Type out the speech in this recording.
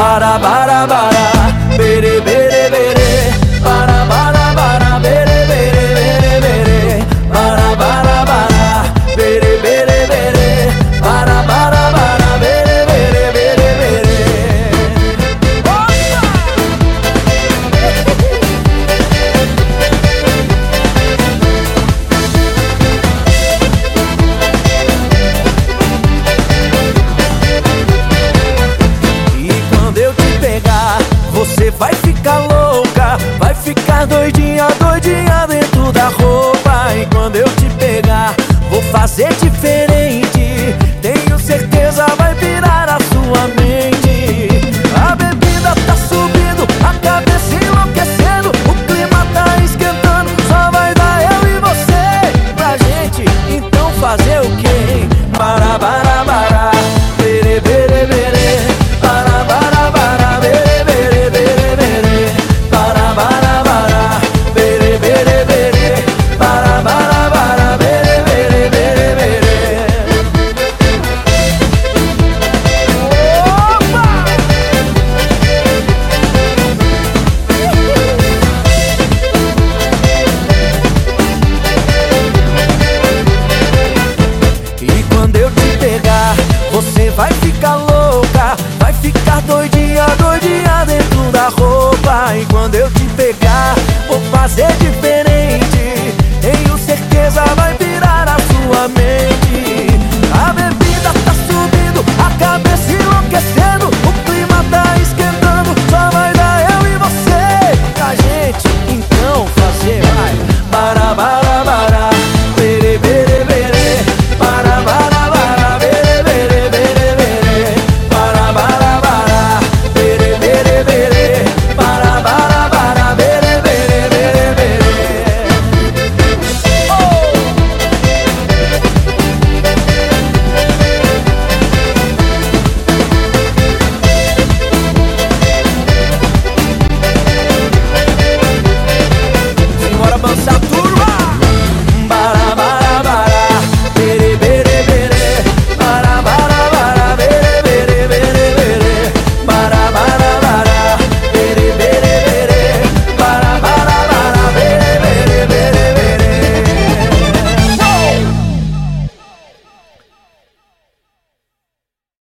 para, para, para. fazer diferença. doidinha, doidinha dentro da roupa. E quando eu te pegar, vou fazer de